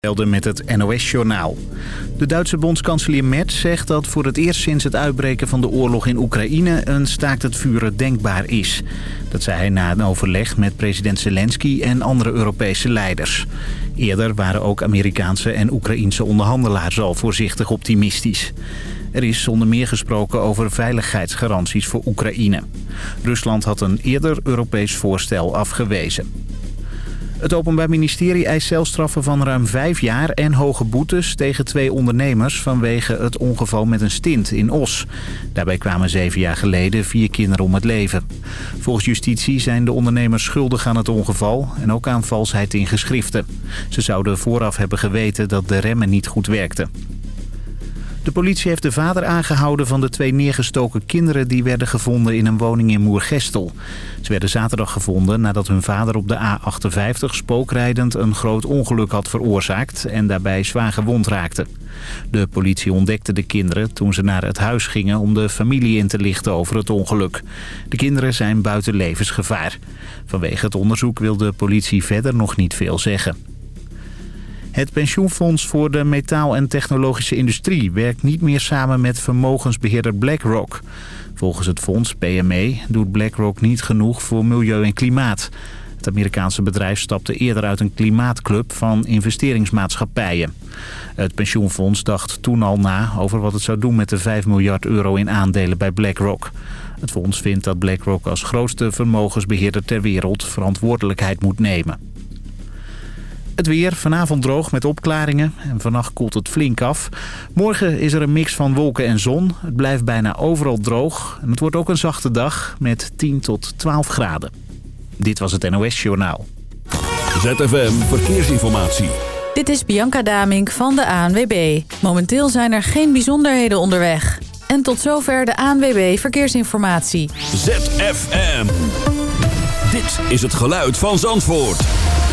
met het NOS-journaal. De Duitse bondskanselier Merz zegt dat voor het eerst sinds het uitbreken van de oorlog in Oekraïne een staakt het vuren denkbaar is. Dat zei hij na een overleg met president Zelensky en andere Europese leiders. Eerder waren ook Amerikaanse en Oekraïense onderhandelaars al voorzichtig optimistisch. Er is zonder meer gesproken over veiligheidsgaranties voor Oekraïne. Rusland had een eerder Europees voorstel afgewezen. Het Openbaar Ministerie eist celstraffen van ruim vijf jaar en hoge boetes tegen twee ondernemers vanwege het ongeval met een stint in Os. Daarbij kwamen zeven jaar geleden vier kinderen om het leven. Volgens justitie zijn de ondernemers schuldig aan het ongeval en ook aan valsheid in geschriften. Ze zouden vooraf hebben geweten dat de remmen niet goed werkten. De politie heeft de vader aangehouden van de twee neergestoken kinderen... die werden gevonden in een woning in Moergestel. Ze werden zaterdag gevonden nadat hun vader op de A58 spookrijdend... een groot ongeluk had veroorzaakt en daarbij zwaar gewond raakte. De politie ontdekte de kinderen toen ze naar het huis gingen... om de familie in te lichten over het ongeluk. De kinderen zijn buiten levensgevaar. Vanwege het onderzoek wil de politie verder nog niet veel zeggen. Het pensioenfonds voor de metaal- en technologische industrie werkt niet meer samen met vermogensbeheerder BlackRock. Volgens het fonds PME doet BlackRock niet genoeg voor milieu en klimaat. Het Amerikaanse bedrijf stapte eerder uit een klimaatclub van investeringsmaatschappijen. Het pensioenfonds dacht toen al na over wat het zou doen met de 5 miljard euro in aandelen bij BlackRock. Het fonds vindt dat BlackRock als grootste vermogensbeheerder ter wereld verantwoordelijkheid moet nemen. Het weer vanavond droog met opklaringen en vannacht koelt het flink af. Morgen is er een mix van wolken en zon. Het blijft bijna overal droog en het wordt ook een zachte dag met 10 tot 12 graden. Dit was het NOS Journaal. ZFM Verkeersinformatie. Dit is Bianca Damink van de ANWB. Momenteel zijn er geen bijzonderheden onderweg. En tot zover de ANWB Verkeersinformatie. ZFM. Dit is het geluid van Zandvoort.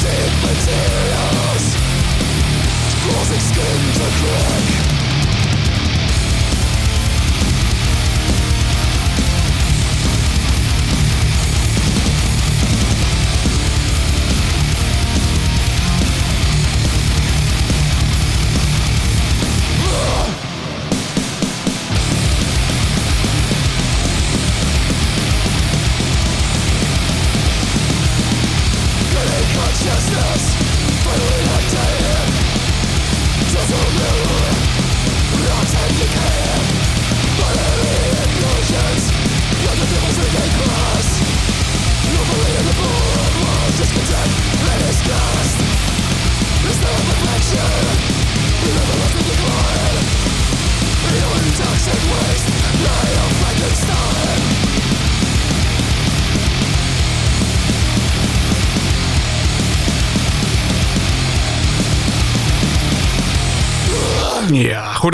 Cheap materials Causing skin to crack.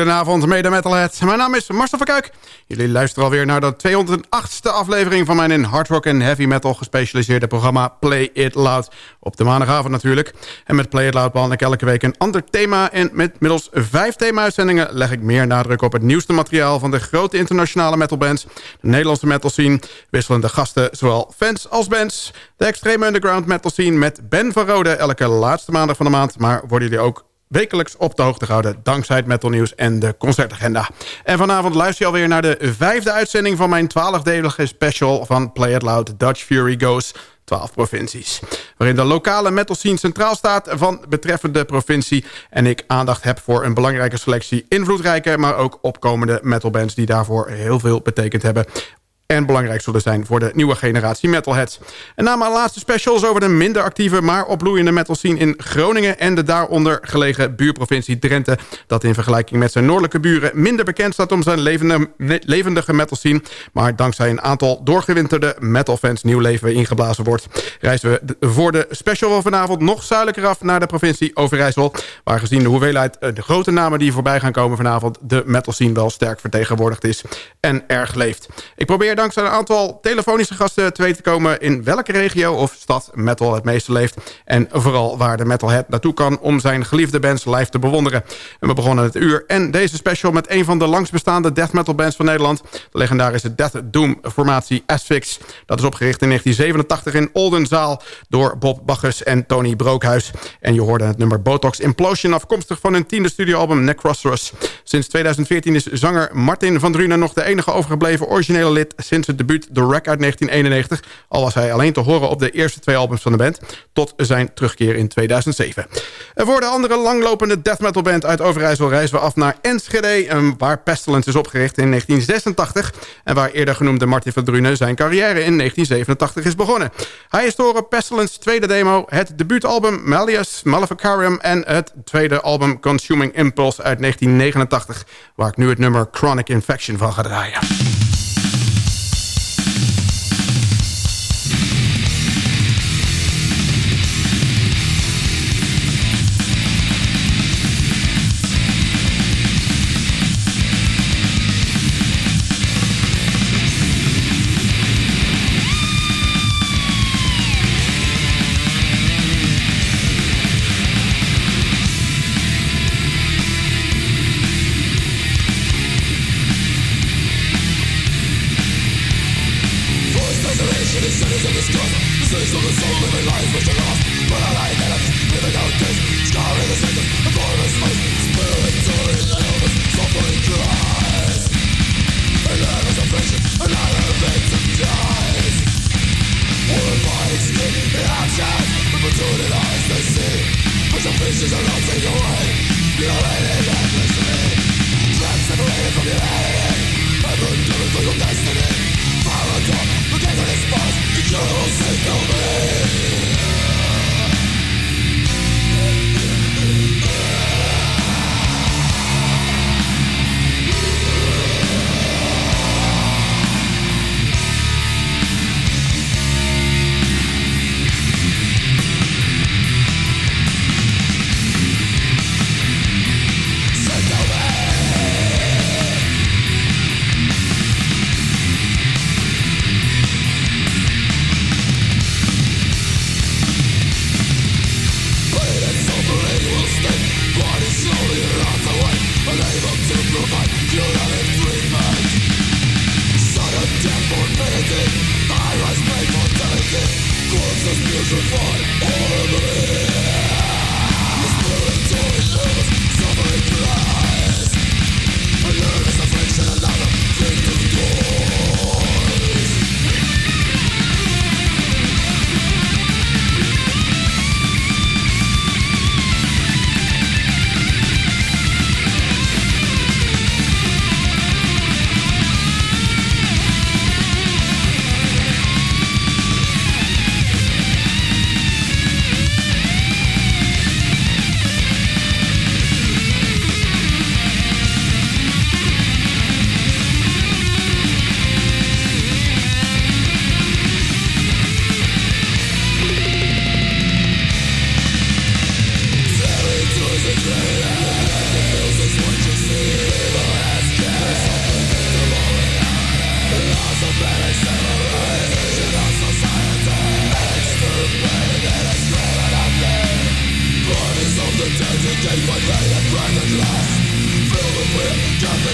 Goedenavond, mede metalhead. Mijn naam is Marcel van Kuik. Jullie luisteren alweer naar de 208ste aflevering... van mijn in hard rock en heavy metal gespecialiseerde programma Play It Loud. Op de maandagavond natuurlijk. En met Play It Loud behandel ik elke week een ander thema... en met middels vijf thema-uitzendingen leg ik meer nadruk op het nieuwste materiaal... van de grote internationale metalbands, de Nederlandse metal scene... wisselende gasten, zowel fans als bands... de extreme underground metal scene met Ben van Rode... elke laatste maandag van de maand, maar worden jullie ook wekelijks op de hoogte gehouden... dankzij het Metal Nieuws en de concertagenda. En vanavond luister je alweer naar de vijfde uitzending... van mijn twaalfdelige special van Play It Loud Dutch Fury Goes... 12 provincies. Waarin de lokale metal scene centraal staat van betreffende provincie... en ik aandacht heb voor een belangrijke selectie invloedrijke... maar ook opkomende metalbands die daarvoor heel veel betekend hebben en belangrijk zullen zijn voor de nieuwe generatie metalheads. En na mijn laatste specials over de minder actieve... maar opbloeiende metal scene in Groningen... en de daaronder gelegen buurprovincie Drenthe... dat in vergelijking met zijn noordelijke buren... minder bekend staat om zijn levende, levendige metal scene... maar dankzij een aantal doorgewinterde metalfans nieuw leven ingeblazen wordt... reizen we voor de special van vanavond nog zuidelijker af... naar de provincie Overijssel... waar gezien de hoeveelheid eh, de grote namen die voorbij gaan komen vanavond... de metal scene wel sterk vertegenwoordigd is en erg leeft. Ik probeer dankzij een aantal telefonische gasten te weten te komen... in welke regio of stad metal het meeste leeft. En vooral waar de metalhead naartoe kan om zijn geliefde bands live te bewonderen. En we begonnen het uur en deze special met een van de langst bestaande death metal bands van Nederland. De legendarische Death Doom formatie Asphyx. Dat is opgericht in 1987 in Oldenzaal door Bob Bacchus en Tony Brookhuis. En je hoorde het nummer Botox Implosion afkomstig van hun tiende studioalbum Necrosaurus. Sinds 2014 is zanger Martin van Drunen nog de enige overgebleven originele lid sinds het debuut The Wreck uit 1991... al was hij alleen te horen op de eerste twee albums van de band... tot zijn terugkeer in 2007. En voor de andere langlopende death metal band uit Overijssel... reizen we af naar Enschede... waar Pestilence is opgericht in 1986... en waar eerder genoemde Martin van Drunen zijn carrière in 1987 is begonnen. Hij is door Pestilence tweede demo, het debuutalbum Malleus Maleficarum... en het tweede album Consuming Impulse uit 1989... waar ik nu het nummer Chronic Infection van ga draaien. Take over.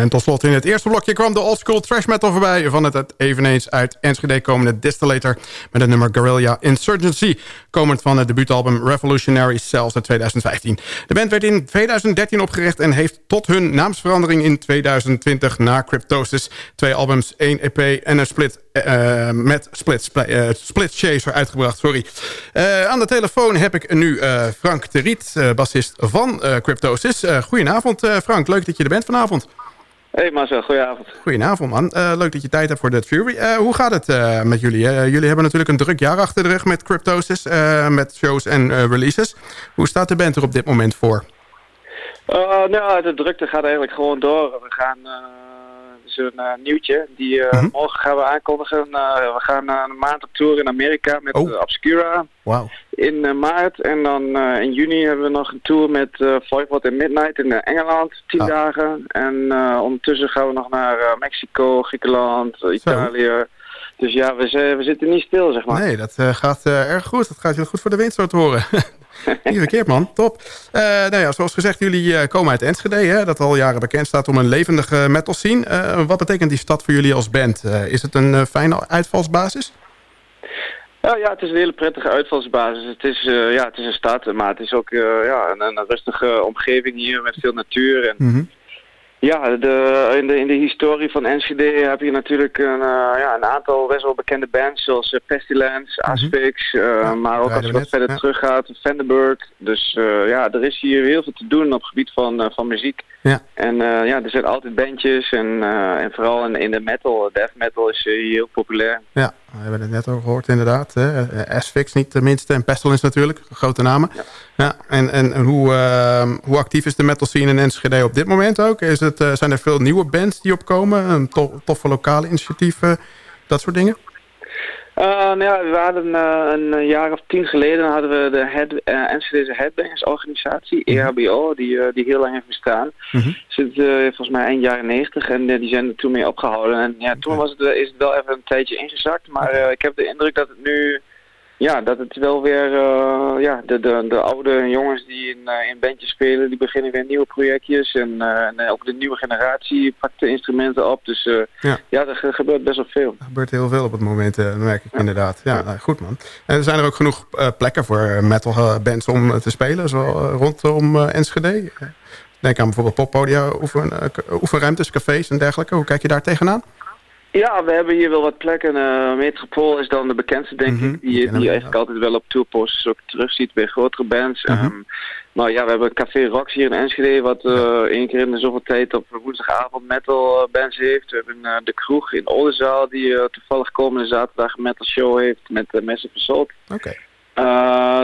En tot slot in het eerste blokje kwam de oldschool trash metal voorbij... van het eveneens uit Enschede komende Distillator... met het nummer Guerrilla Insurgency... komend van het debuutalbum Revolutionary Cells uit 2015. De band werd in 2013 opgericht en heeft tot hun naamsverandering in 2020... na Cryptosis twee albums, één EP en een split uh, met Split, uh, Split Chaser uitgebracht. Sorry. Aan de telefoon heb ik nu Frank Teriet, bassist van Cryptosis. goedenavond Frank, leuk dat je er bent vanavond. Hey Marcel, goedenavond. Goedenavond man, uh, leuk dat je tijd hebt voor Dead Fury. Uh, hoe gaat het uh, met jullie? jullie hebben natuurlijk een druk jaar achter de rug met Cryptosis, met shows en releases. Hoe staat de band er op dit moment voor? nou, de drukte gaat eigenlijk gewoon door. We gaan, is een nieuwtje. Die mhm. morgen gaan we aankondigen. we gaan een maand op tour in Amerika met oh. Obscura. Wow. In maart. En dan in juni hebben we nog een tour met uh, Voivod in Midnight in Engeland. Tien ah. dagen. En ondertussen gaan we nog naar Mexico, Griekenland, Italië. Dus ja, we, we zitten niet stil, zeg maar. Nee, dat gaat erg goed. Dat gaat heel goed voor de wind, zo te horen. Niet verkeerd, man. Top. Uh, nou ja, zoals gezegd, jullie uh, komen uit Enschede, hè, dat al jaren bekend staat om een levendige metal scene. Uh, wat betekent die stad voor jullie als band? is het een fijne uitvalsbasis? Ja, ja, het is een hele prettige uitvalsbasis. Het is, ja, het is een stad, maar het is ook ja, een, een rustige omgeving hier met veel natuur. En, mm ja, de, in, de, in de historie van Enschede heb je natuurlijk een, uh, ja, een aantal best wel bekende bands zoals uh, Pestilence, mhm. Asphyx, uh, maar ook als je wat verder ja. terug gaat, Vandenberg. Dus ja, er is hier heel veel te doen op het gebied van, van muziek. Ja. En ja, er zijn altijd bandjes en, en vooral in, in de metal, death metal is hier heel populair. Ja, we hebben het net al gehoord inderdaad. Asphyx niet tenminste en Pestilence natuurlijk, grote namen. Ja. en, en, hoe, ehm, hoe actief is de metal scene in Enschede op dit moment ook? Is het, zijn er veel nieuwe bands die opkomen? toffe lokale initiatieven, dat soort dingen? Uh, nou ja, we hadden uh, een jaar of tien geleden hadden we de head, uh, Headbangers organisatie, mm EHBO, die, die heel lang heeft bestaan. Mm -hmm. Zit volgens mij eind jaren negentig en die zijn er toen mee opgehouden. En ja, toen was het, is het wel even een tijdje ingezakt, maar ik heb de indruk dat het nu ja, dat het wel weer, uh, ja, de, de, de oude jongens die in, uh, in bandjes spelen, die beginnen weer nieuwe projectjes. En, uh, en ook de nieuwe generatie pakt de instrumenten op. Dus ja. ja, er gebeurt best wel veel. Er gebeurt heel veel op het moment, merk ik inderdaad. Ja, goed man. En zijn er ook genoeg plekken voor metal bands om te spelen, zo rondom Enschede? Denk aan bijvoorbeeld poppodia, oefen, oefenruimtes, cafés en dergelijke. Hoe kijk je daar tegenaan? Ja, we hebben hier wel wat plekken. Uh, Metropool is dan de bekendste, denk mhm, ik. Die, die je eigenlijk altijd wel op tourposters ook terugziet bij grotere bands. Mm -hmm. maar ja, we hebben Café Rocks hier in Enschede... wat uh, één keer in de zoveel tijd op woensdagavond metal bands heeft. We hebben uh, de kroeg in Oldenzaal... die toevallig komende zaterdag een metal show heeft met uh, Massive Assault. Oké.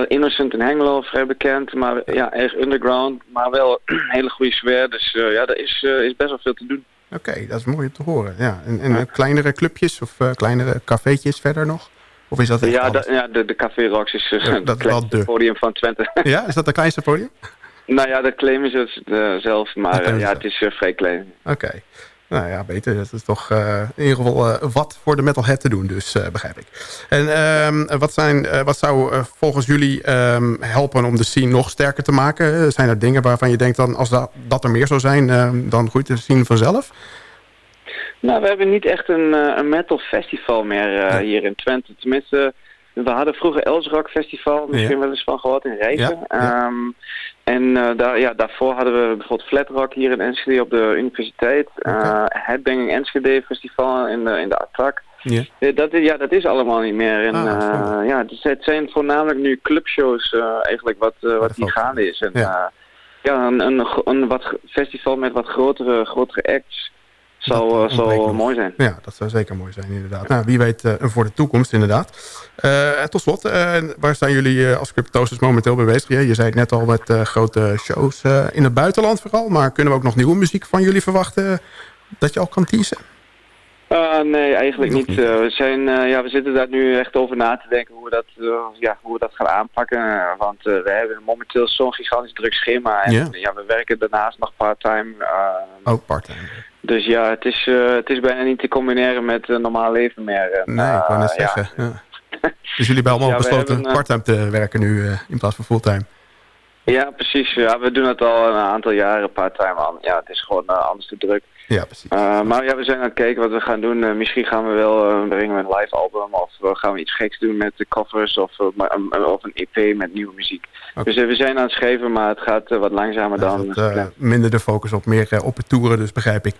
Innocent in Hengelo, vrij bekend, maar ja, erg underground, maar wel een hele goede sfeer. Dus ja, er is, is best wel veel te doen. Oké, dat is mooi om te horen. Ja. En, en kleinere clubjes of uh, kleinere cafeetjes verder nog? Of is dat ja, ja, de, de Café Rocks is uh, dat het podium van Twente. Ja, is dat het kleinste podium? nou ja, dat claimen ze zelf, maar ja, het is vrij klein. Oké. Nou ja, beter. Dat is toch uh, in ieder geval uh, wat voor de metalhead te doen, dus uh, begrijp ik. En uh, wat, zijn, wat zou volgens jullie um, helpen om de scene nog sterker te maken? Zijn er dingen waarvan je denkt, dan, als dat, dat er meer zou zijn, ehm, dan groeit de scene vanzelf? Nou, we hebben niet echt een, een metal festival meer hier in Twente. Tenminste, we hadden vroeger Elsrock Festival, misschien wel eens van gehoord in. Ja, um, en uh, daar, ja, daarvoor hadden we bijvoorbeeld Flatrock hier in Enschede op de universiteit. Okay. Uh, Headbanging Enschede Festival in de, in de Attract. Ja. Dat, ja, dat is allemaal niet meer. En, ah, uh, ja, dus het zijn voornamelijk nu clubshows eigenlijk wat, wat hier gaande is. En, ja, ja een, een, een, wat festival met wat grotere, grotere acts zou, uh, zou mooi zijn. Ja, dat zou zeker mooi zijn inderdaad. Nou, wie weet uh, voor de toekomst inderdaad. Uh, tot slot, waar zijn jullie als cryptosis momenteel mee bezig? Je, je zei het net al met grote shows in het buitenland vooral. Maar kunnen we ook nog nieuwe muziek van jullie verwachten dat je al kan teasen? nee, eigenlijk niet. we, zijn, ja, we zitten daar nu echt over na te denken hoe we dat, ja, hoe we dat gaan aanpakken. want we hebben momenteel zo'n gigantisch druk schema. En ja, we werken daarnaast nog part-time. ook part-time. Dus ja, het is, uh, het is bijna niet te combineren met een normaal leven meer. Nee, ik wou net uh, zeggen. Ja. dus jullie hebben allemaal ja, besloten hebben, part-time te werken nu in plaats van fulltime? Ja, precies. Ja, we doen het al een aantal jaren part-time. Ja, het is gewoon anders te druk. Ja, precies. maar ja, we zijn aan het kijken wat we gaan doen. misschien gaan we wel brengen een live album of gaan we iets geks doen met de covers of, of een EP met nieuwe muziek. Okay. Dus we zijn aan het schrijven, maar het gaat wat langzamer dan. Minder de focus op meer op het toeren, dus begrijp ik.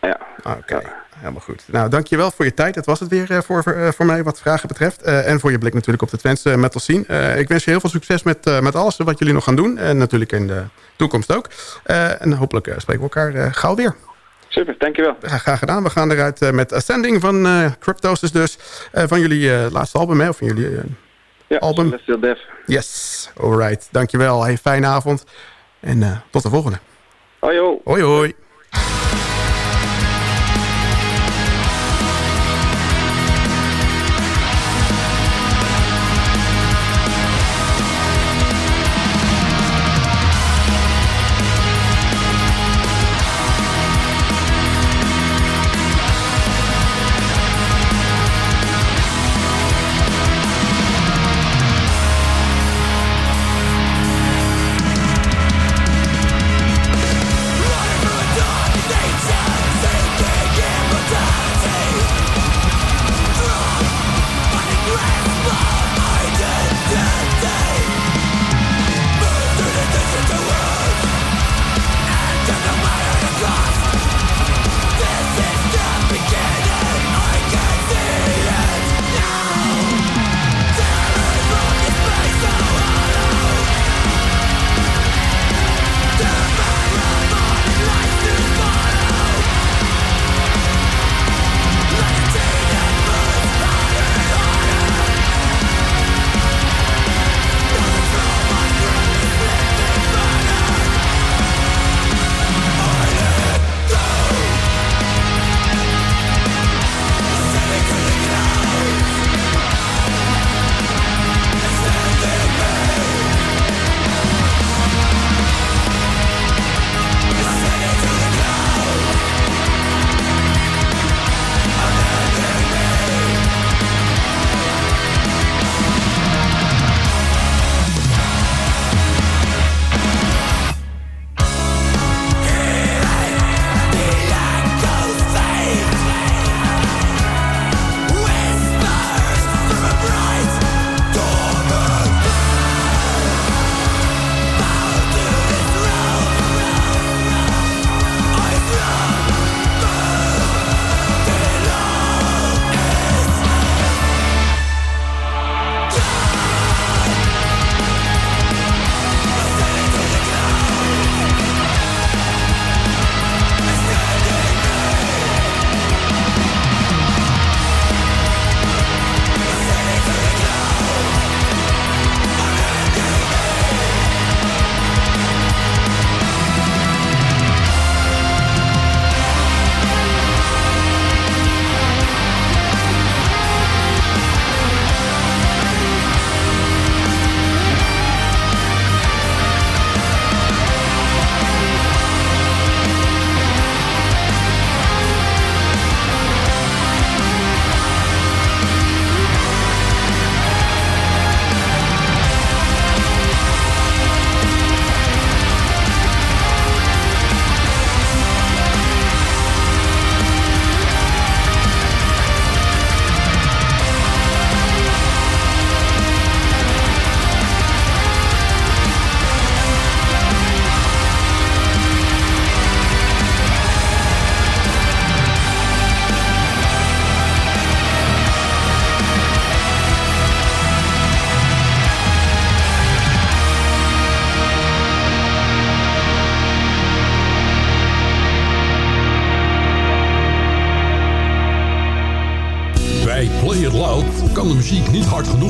Ja. Oké, helemaal goed. Nou, dankjewel voor je tijd. Dat was het weer voor, voor mij wat vragen betreft. En voor je blik natuurlijk op de Twentse metal scene. ik wens je heel veel succes met, met alles wat jullie nog gaan doen. En natuurlijk in de toekomst ook. en hopelijk spreken we elkaar gauw weer. Super, dankjewel. Ja, graag gedaan. We gaan eruit met Ascending van Cryptosis dus. van jullie laatste album, hè? Of van jullie ja, album. Celestial. Yes, alright. Dankjewel. Hey, fijne avond. En tot de volgende. Hoi, hoi. Hoi, hoi.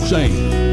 Zijn.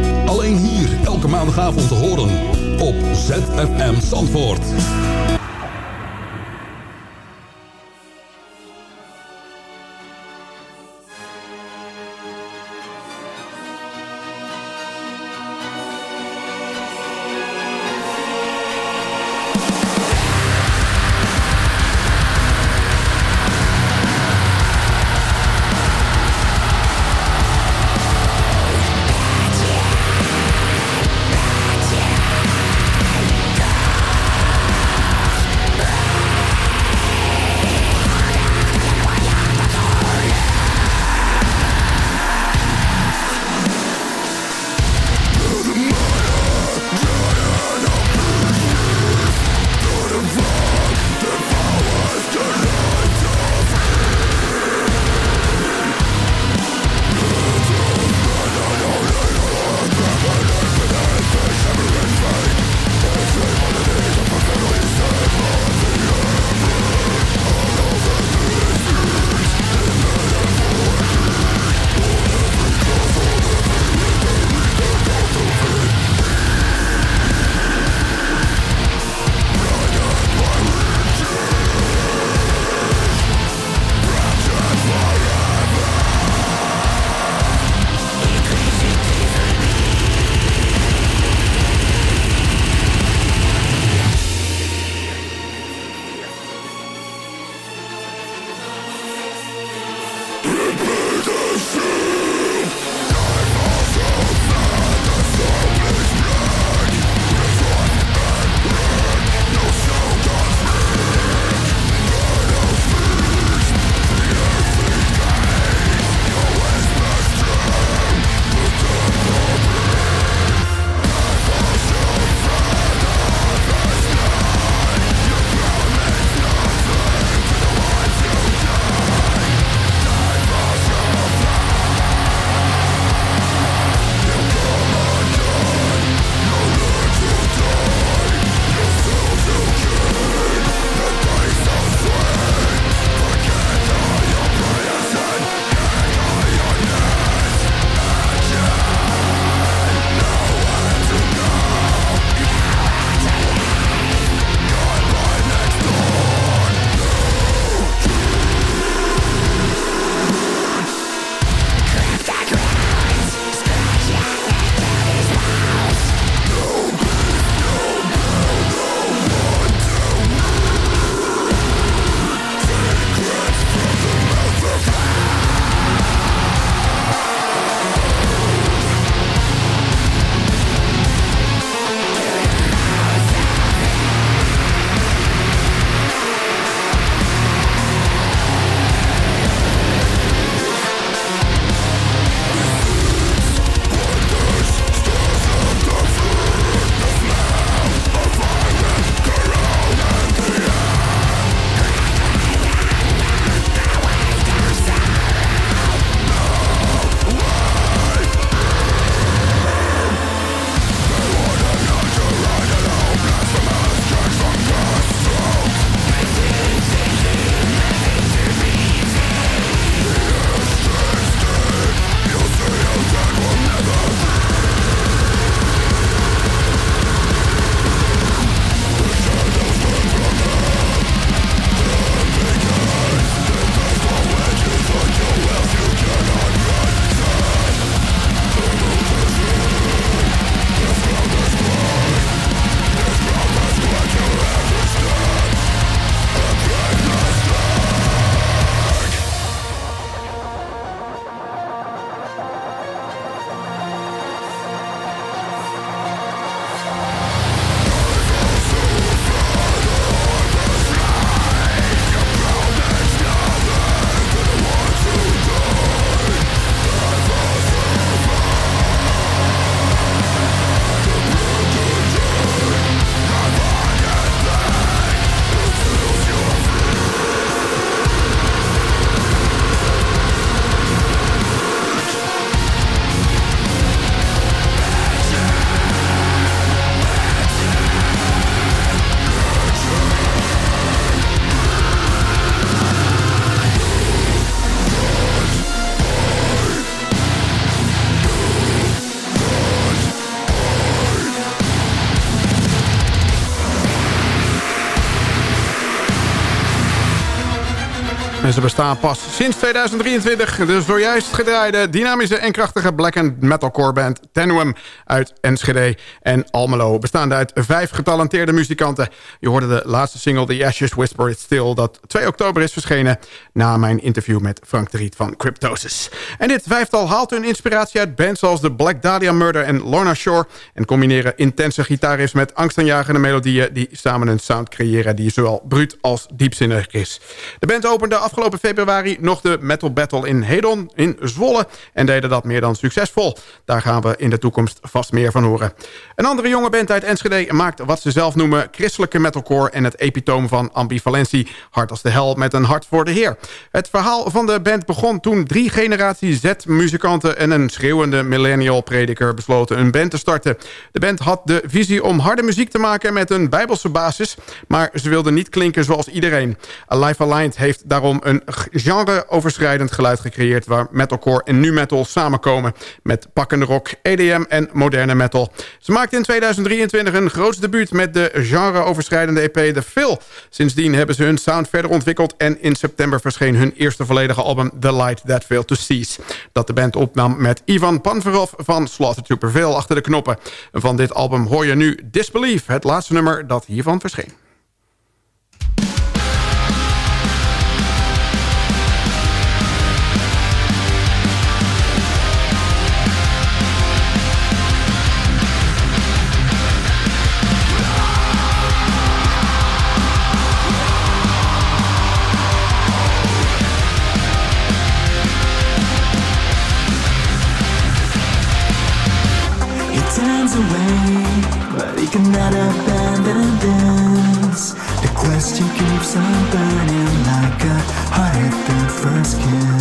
En ze bestaan pas sinds 2023. De zojuist gedraaide, dynamische en krachtige black and metalcore band Tenuum uit Enschede en Almelo. Bestaande uit vijf getalenteerde muzikanten. Je hoorde de laatste single The Ashes Whisper It Still... dat 2 oktober is verschenen na mijn interview met Frank de Riet van Cryptosis. En dit vijftal haalt hun inspiratie uit bands zoals The Black Dahlia Murder en Lorna Shore... en combineren intense gitaarriffs met angstaanjagende melodieën... die samen een sound creëren die zowel bruut als diepzinnig is. De band opende afgelopen februari nog de Metal Battle in Hedon in Zwolle... en deden dat meer dan succesvol. Daar gaan we in de toekomst vast meer van horen. Een andere jonge band uit Enschede maakt wat ze zelf noemen... christelijke metalcore en het epitoom van ambivalentie... hard als de hel met een hart voor de heer. Het verhaal van de band begon toen drie generaties Z-muzikanten... en een schreeuwende millennial-prediker besloten een band te starten. De band had de visie om harde muziek te maken met een bijbelse basis... maar ze wilden niet klinken zoals iedereen. Alive Aligned heeft daarom een genre-overschrijdend geluid gecreëerd... waar metalcore en nu metal samenkomen... met pakkende rock, EDM en moderne metal. Ze maakten in 2023 een groot debuut met de genre-overschrijdende EP The Fill. Sindsdien hebben ze hun sound verder ontwikkeld... en in september verscheen hun eerste volledige album The Light That Failed To Cease. Dat de band opnam met Ivan Panverov van Slaughter to achter de knoppen. Van dit album hoor je nu Disbelief, het laatste nummer dat hiervan verscheen. Cannot abandon this. The question keeps on burning like a heart at the first kiss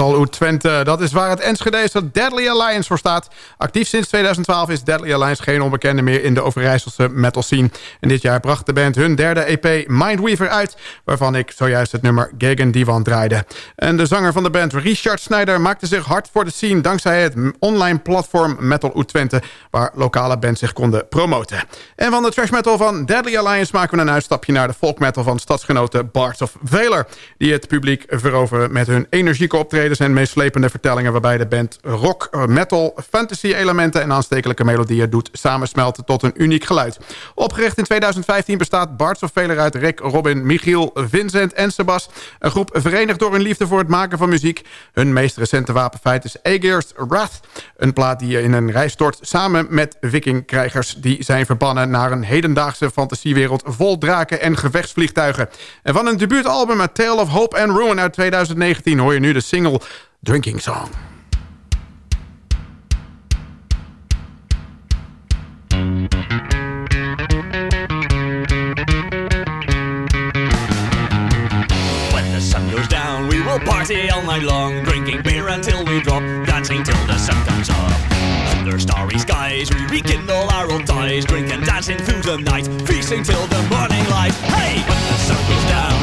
Metal Oud Twente. Dat is waar het Enschedeze Deadly Alliance voor staat. Actief sinds 2012 is Deadly Alliance geen onbekende meer in de Overijsselse metal scene. En dit jaar bracht de band hun derde EP Mindweaver uit... waarvan ik zojuist het nummer Gegen Divan draaide. En de zanger van de band Richard Snyder maakte zich hard voor de scene... dankzij het online platform Metal Oud Twente... waar lokale bands zich konden promoten. En van de trash metal van Deadly Alliance maken we een uitstapje naar de folk metal van stadsgenoten Bards of Valor... die het publiek veroveren met hun energieke optredens en meeslepende vertellingen... waarbij de band rock, eh, metal, fantasy-elementen en aanstekelijke melodieën doet samensmelten tot een uniek geluid. Opgericht in 2015 bestaat Bards of Valor uit Rick, Robin, Michiel, Vincent en Sebas. Een groep verenigd door hun liefde voor het maken van muziek. Hun meest recente wapenfeit is Aegir's Wrath. Een plaat die je in een rij stort samen met vikingkrijgers... die zijn verbannen naar een hedendaagse fantasiewereld vol draken en gevechtsvliegtuigen. En van een debuutalbum A Tale of Hope and Ruin uit 2019 hoor je nu de single Drinking Song. When the sun goes down, we will party all night long, drinking beer until we drop, dancing till the sun comes up. Under starry skies, we rekindle our old ties, drinking, dancing through the night, feasting till the morning light. Hey, when the sun goes down,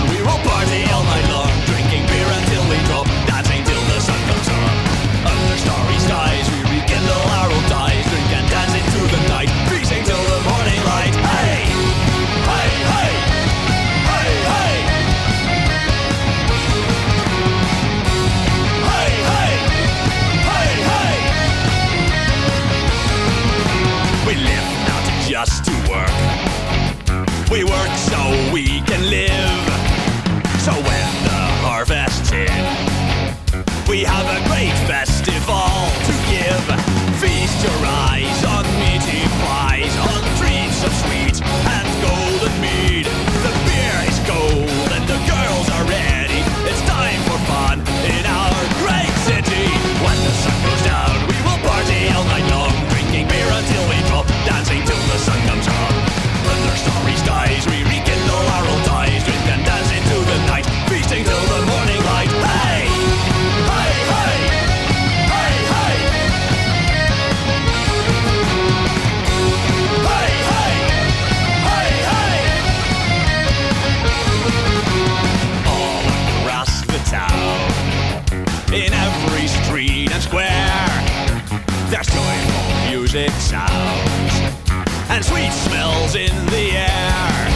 and sweet smells in the air.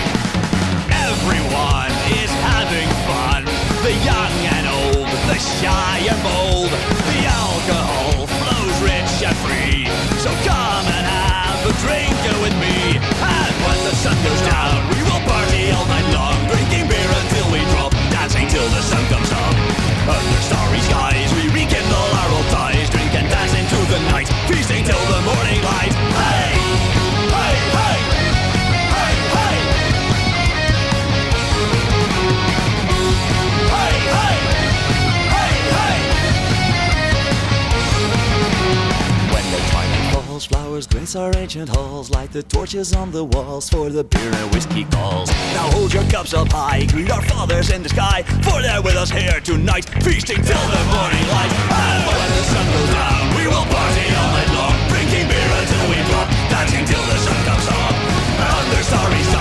Everyone is having fun, the young and old, the shy and bold. The torches on the walls for the beer and whiskey calls. Now hold your cups up high, greet our fathers in the sky, for they're with us here tonight, feasting till the morning light. And when the sun goes down, we will party all night long, drinking beer until we drop, dancing till the sun comes up. Under starry skies,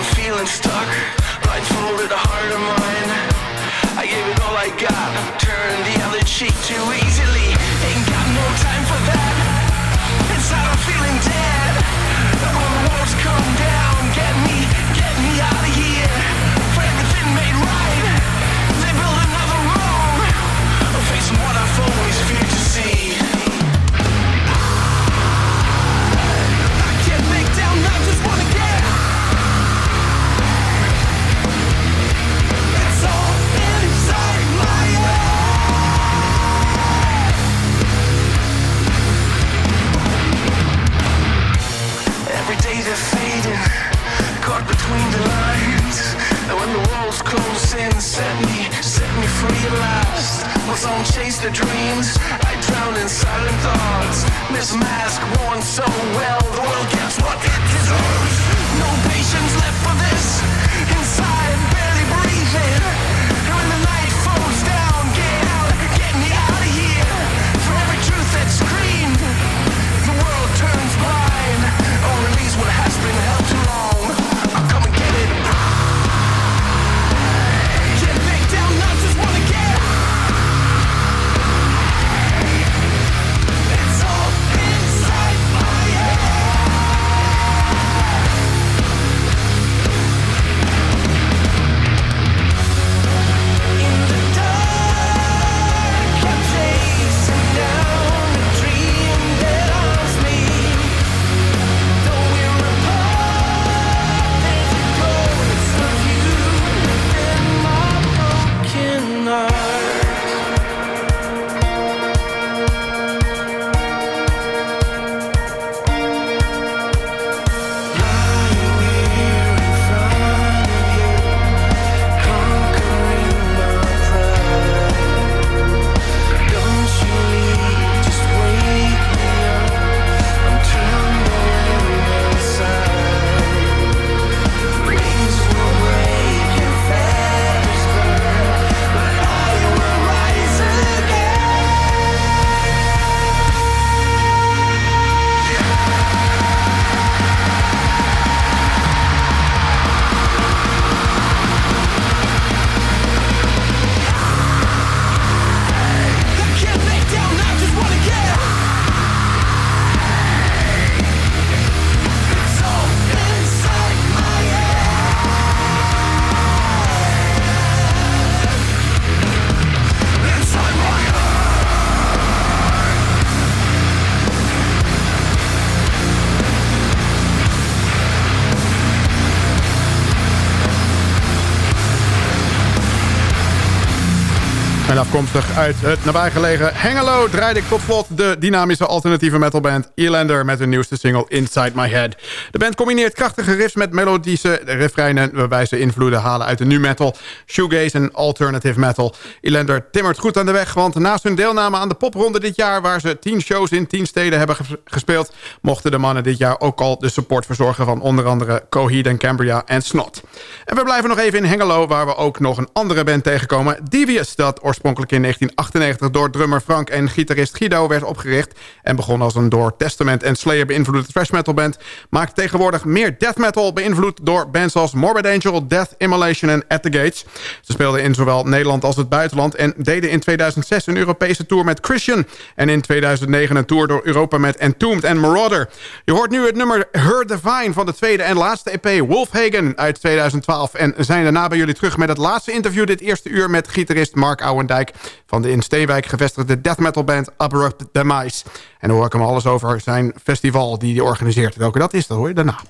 I'm feeling stuck, blindfolded, a heart of mine. I gave it all I got, turned the other cheek too easily. My song chase the dreams, I drown in silent thoughts. This mask worn so well, the world gets what it deserves. No patience left for this, inside barely breathing. And when the night down, get out, get me out of here. For every truth the world turns blind. Release what has uit het nabijgelegen Hengelo draaide ik tot slot de dynamische alternatieve metalband Elander met hun nieuwste single Inside My Head. De band combineert krachtige riffs met melodische refreinen waarbij ze invloeden halen uit de nu metal, shoegaze en alternative metal. Elander timmert goed aan de weg, want naast hun deelname aan de popronde dit jaar waar ze 10 shows in 10 steden hebben ges- gespeeld, mochten de mannen dit jaar ook al de support verzorgen van onder andere Coheed en Cambria en Snot. En we blijven nog even in Hengelo waar we ook nog een andere band tegenkomen, Devious, dat oorspronkelijk in 1998 door drummer Frank en gitarist Guido werd opgericht en begon als een door Testament en Slayer beïnvloede thrash metal band, maakt tegenwoordig meer death metal beïnvloed door bands als Morbid Angel, Death Immolation en At The Gates. Ze speelden in zowel Nederland als het buitenland en deden in 2006 een Europese tour met Christian en in 2009 een tour door Europa met Entombed en Marauder. Je hoort nu het nummer Her Divine van de tweede en laatste EP Wolfhagen uit 2012 en zijn daarna bij jullie terug met het laatste interview dit eerste uur met gitarist Mark Ouwendijk van de in Steenwijk gevestigde death metal band Abrupt Demise. En dan hoor ik hem alles over zijn festival die hij organiseert. Welke dat is, dat hoor je daarna.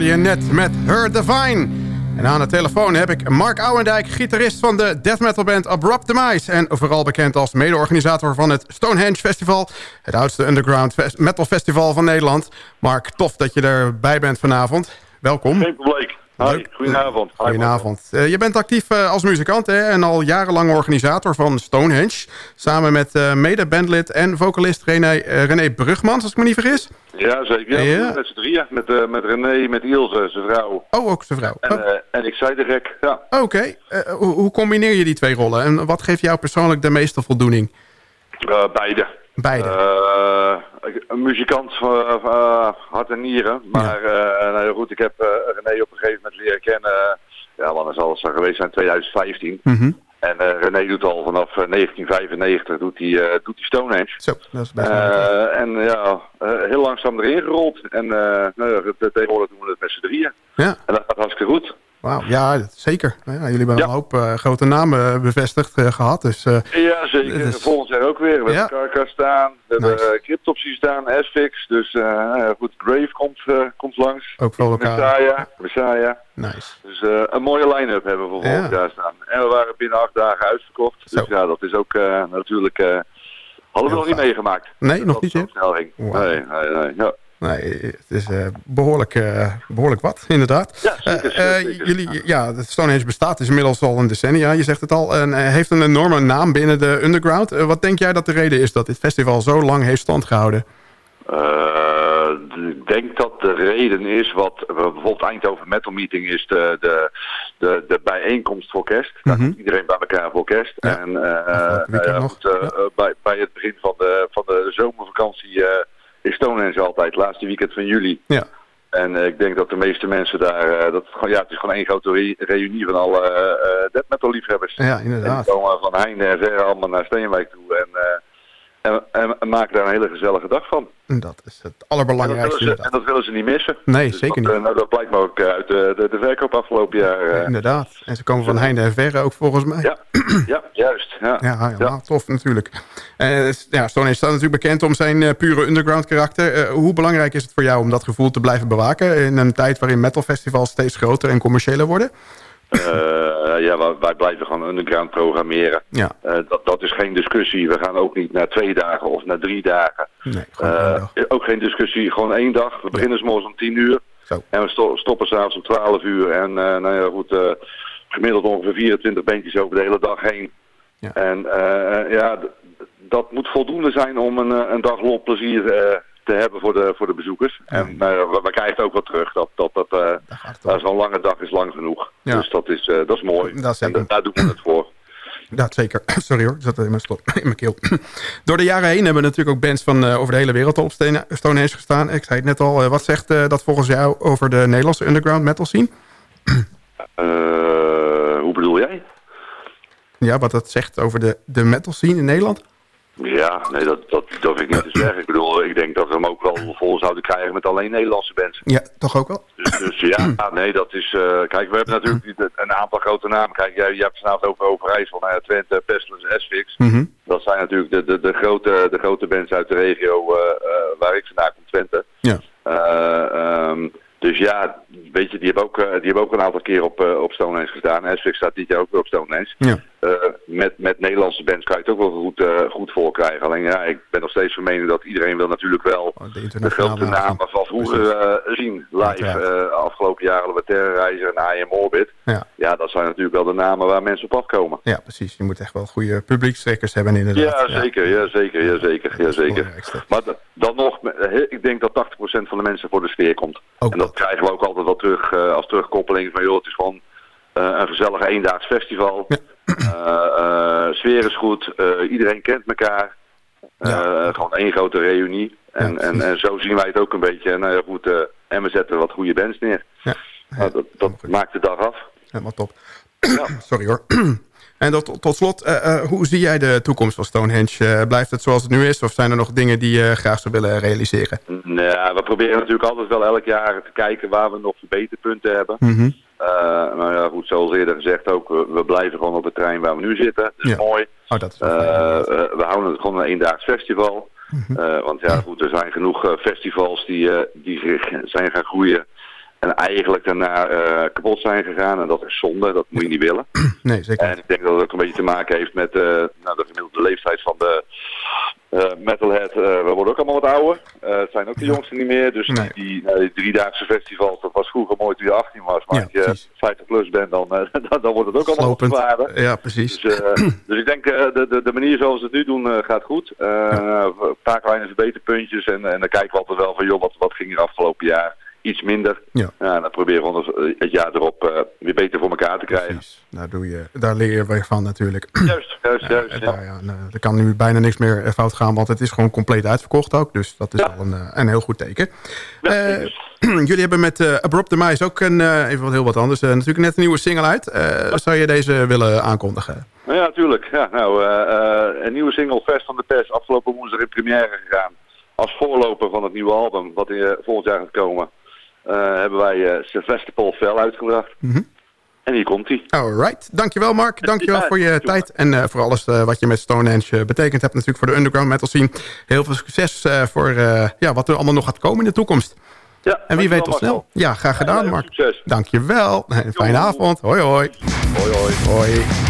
Hoorde je net met Her Divine. En aan de telefoon heb ik Mark Ouwendijk, gitarist van de death metal band Abrupt Demise... en vooral bekend als mede-organisator van het Stonehenge Festival... het oudste underground metal festival van Nederland. Mark, tof dat je erbij bent vanavond. Welkom. Geen probleem. Hoi, goedenavond. Goedenavond. Uh, je bent actief uh, als muzikant hè, en al jarenlang organisator van Stonehenge. Samen met uh, mede-bandlid en vocalist René, René Brugmans, als ik me niet vergis. Ja, zeker. Ja, ja. Met z'n drieën. Met, met René, met Ilse, zijn vrouw. Oh, ook zijn vrouw. En, oh. en ik zei de gek, ja. Oké. Okay. hoe, hoe combineer je die twee rollen? En wat geeft jou persoonlijk de meeste voldoening? beide. Beide. Een muzikant van uh, hart en nieren. Maar ja. uh, nou goed, ik heb René op een gegeven moment leren kennen. ja, wanneer zal het zo geweest zijn? 2015. Mm -hmm. En René doet al vanaf 1995 doet hij, doet hij Stonehenge. Zo, dat is best En ja, heel langzaam erin gerold. En nou, tegenwoordig doen we het met z'n drieën. Ja. En dat gaat hartstikke goed. Wauw, ja, zeker. Ja, jullie hebben ja. een hoop uh, grote namen bevestigd uh, gehad. Dus, uh, ja, zeker. Dus... Volgend jaar ook weer. We ja. hebben Karka staan, we nice. hebben Cryptopsy staan, Sfix. Dus goed, Grave komt, komt langs. Ook veel elkaar. Messiah. Messiah. Nice. Dus een mooie line-up hebben we voor volgend jaar staan. En we waren binnen acht dagen uitverkocht. Zo. Dus ja, dat is ook natuurlijk... hadden we nog niet meegemaakt. Nee, dus nog niet, hè? snel ging. Wow. Nee, nee, nee. Ja. Nee, het is uh, behoorlijk, uh, behoorlijk wat, inderdaad. Ja, zeker, zeker. Jullie, ja, Stonehenge bestaat is inmiddels al een decennia, je zegt het al. En heeft een enorme naam binnen de underground. wat denk jij dat de reden is dat dit festival zo lang heeft stand gehouden? ik denk dat de reden is wat bijvoorbeeld Eindhoven Metal Meeting is de, de, de, de bijeenkomst voor kerst. Daar Mhm. komt iedereen bij elkaar voor kerst. Ja. En uh, bij, bij het begin van de, van de zomervakantie uh, is Stonehenge altijd, laatste weekend van juli. Ja. En uh, ik denk dat de meeste mensen daar, uh, dat, het gewoon- ja, het is gewoon één grote re reunie van alle uh, death metal liefhebbers. Ja, En inderdaad. die komen van heinde en verre allemaal naar Steenwijk toe en, en, en, en maken daar een hele gezellige dag van. Dat is het En dat, allerbelangrijkste willen ze, en dat willen ze niet missen. Nee, Dus zeker dat, niet. uh, nou, dat blijkt me ook uh, uit de, de, de verkoop afgelopen jaar. uh. Inderdaad. En ze komen van heinde en verre ook volgens mij. Ja, ja, juist. Ja. Ja, helemaal tof natuurlijk. Eh, ja, Stonehenge staat natuurlijk bekend om zijn eh, pure underground karakter. Eh, hoe belangrijk is het voor jou om dat gevoel te blijven bewaken... in een tijd waarin metalfestivals steeds groter en commerciëler worden? Uh, ja, wij, wij, blijven gewoon underground programmeren. Ja. Uh, dat, dat is geen discussie. We gaan ook niet naar twee dagen of naar drie dagen. Nee, dag. ook geen discussie, gewoon één dag. We beginnen s morgens om tien uur. Zo. En we sto stoppen s'avonds om twaalf uur. En uh, nou ja, goed, uh, gemiddeld ongeveer 24 bandjes over de hele dag heen. Ja. En uh, ja, dat moet voldoende zijn om een, een dag lol plezier te hebben voor de, voor de bezoekers. Ja. En uh, we, we krijgen ook wat terug. Dat, dat, dat, uh, Daar het om. dat zo'n lange dag is lang genoeg. Ja. Dus dat is, uh, dat is mooi. Dat en daar doen we het voor. Ja, zeker. Sorry hoor, ik zat in mijn, stop, in mijn keel. Door de jaren heen hebben natuurlijk ook bands van over de hele wereld op Stonehenge gestaan. Ik zei het net al, wat zegt dat volgens jou over de Nederlandse underground metal scene? Hoe bedoel jij? Ja, wat dat zegt over de, de metal scene in Nederland? Ja, nee, dat, dat durf ik niet te zeggen. Ik bedoel, ik denk dat we hem ook wel vol zouden krijgen met alleen Nederlandse bands. Ja, toch ook wel? Dus, dus ja, nee, dat is... Uh, kijk, we hebben natuurlijk een aantal grote namen. Kijk, jij, jij hebt vanavond over Overijssel, nou ja, Twente, Pestilence, Sfix. Mm -hmm. Dat zijn natuurlijk de, de, de, grote, de grote bands uit de regio uh, uh, waar ik vandaan kom, Twente. Ja. Um, dus ja, weet je, die hebben ook, die hebben ook een aantal keer op, op Stonehenge gestaan. Sfix staat dit jaar ook weer op Stonehenge. Ja. Uh, met, met Nederlandse bands kan je het ook wel goed, uh, goed voor krijgen. Alleen ja, ik ben nog steeds van mening dat iedereen wil natuurlijk wel Oh, de, de grote namen van vroeger uh, zien. Live, afgelopen jaren we Terrorizer en IM Orbit. Ja. ja, dat zijn natuurlijk wel de namen waar mensen op afkomen. Ja, precies. Je moet echt wel goede publiekstrekkers hebben inderdaad. Ja, zeker, ja, zeker, ja, zeker, ja, zeker. Maar dan nog, ik denk dat 80% van de mensen voor de sfeer komt. Ook en dat krijgen we ook altijd wel terug als terugkoppeling van joh, het is gewoon een gezellig eendaags festival. Ja. Uh, sfeer is goed, iedereen kent elkaar. Ja. Gewoon één grote reunie. En, ja, en, en, zo zien wij het ook een beetje. En, nou goed, en we zetten wat goede bands neer. Ja. Nou, dat dat maakt de dag af. Helemaal top. Sorry hoor. En tot, tot slot, uh, uh, hoe zie jij de toekomst van Stonehenge? Uh, blijft het zoals het nu is of zijn er nog dingen die je graag zou willen realiseren? Nou, we proberen natuurlijk altijd wel elk jaar te kijken waar we nog verbeterpunten hebben. Mm -hmm. Nou ja, goed, zoals eerder gezegd ook, we, we, blijven gewoon op het trein waar we nu zitten. Dat is ja. mooi. Oh, dat is we houden het gewoon een eendaags festival. Mm -hmm. want ja, goed, er zijn genoeg festivals die, die zijn gaan groeien. En eigenlijk daarna eh, kapot zijn gegaan. En dat is zonde, dat moet je niet willen. Nee, zeker En ik denk dat het ook een beetje te maken heeft met eh, nou, de gemiddelde leeftijd van de eh, metalhead. Eh, we worden ook allemaal wat ouder. Eh, het zijn ook de jongsten niet meer. Dus Nee. die, die driedaagse festivals, dat was vroeger mooi toen je 18 was. Maar Ja, als je precies. 50 plus bent, dan, eh, dan, dan wordt het ook allemaal wat zwaarder. Ja, precies. Dus, eh, dus ik denk, eh, de, de, de manier zoals we het nu doen eh, gaat goed. Eh Een paar kleine verbeterpuntjes. En, en dan kijken we altijd wel van, joh, wat, wat ging er afgelopen jaar? Iets minder. Ja. en dan proberen we eh, het jaar erop eh, weer beter voor elkaar te krijgen. Precies. Daar, doe je, daar leer je van natuurlijk. Juist, juist, juist. Ja. daar, ja, nou, er kan nu bijna niks meer eh, fout gaan, want het is gewoon compleet uitverkocht ook. Dus dat is al een, een heel goed teken. Jullie hebben met Abrupt Demise ook een, even wat heel wat anders. natuurlijk net een nieuwe single uit. Zou je deze willen aankondigen? Nou Ja, natuurlijk. Ja, nou, een nieuwe single, Fest van de Pest, afgelopen woensdag in première gegaan. Als voorloper van het nieuwe album, wat volgend jaar gaat komen, hebben wij eh Sylvester Paul Fell uitgebracht. Mhm. En hier komt hij. Alright, dankjewel Mark. Dankjewel Ja, voor je tijd en eh, voor alles eh, wat je met Stonehenge eh, betekend hebt natuurlijk voor de underground metal scene. Heel veel succes eh, voor eh, ja, wat er allemaal nog gaat komen in de toekomst. Ja, En wie weet tot snel. Ja, graag gedaan. Mark. Succes. Dankjewel. Fijne avond. Hoi hoi. Hoi, hoi. Hoi.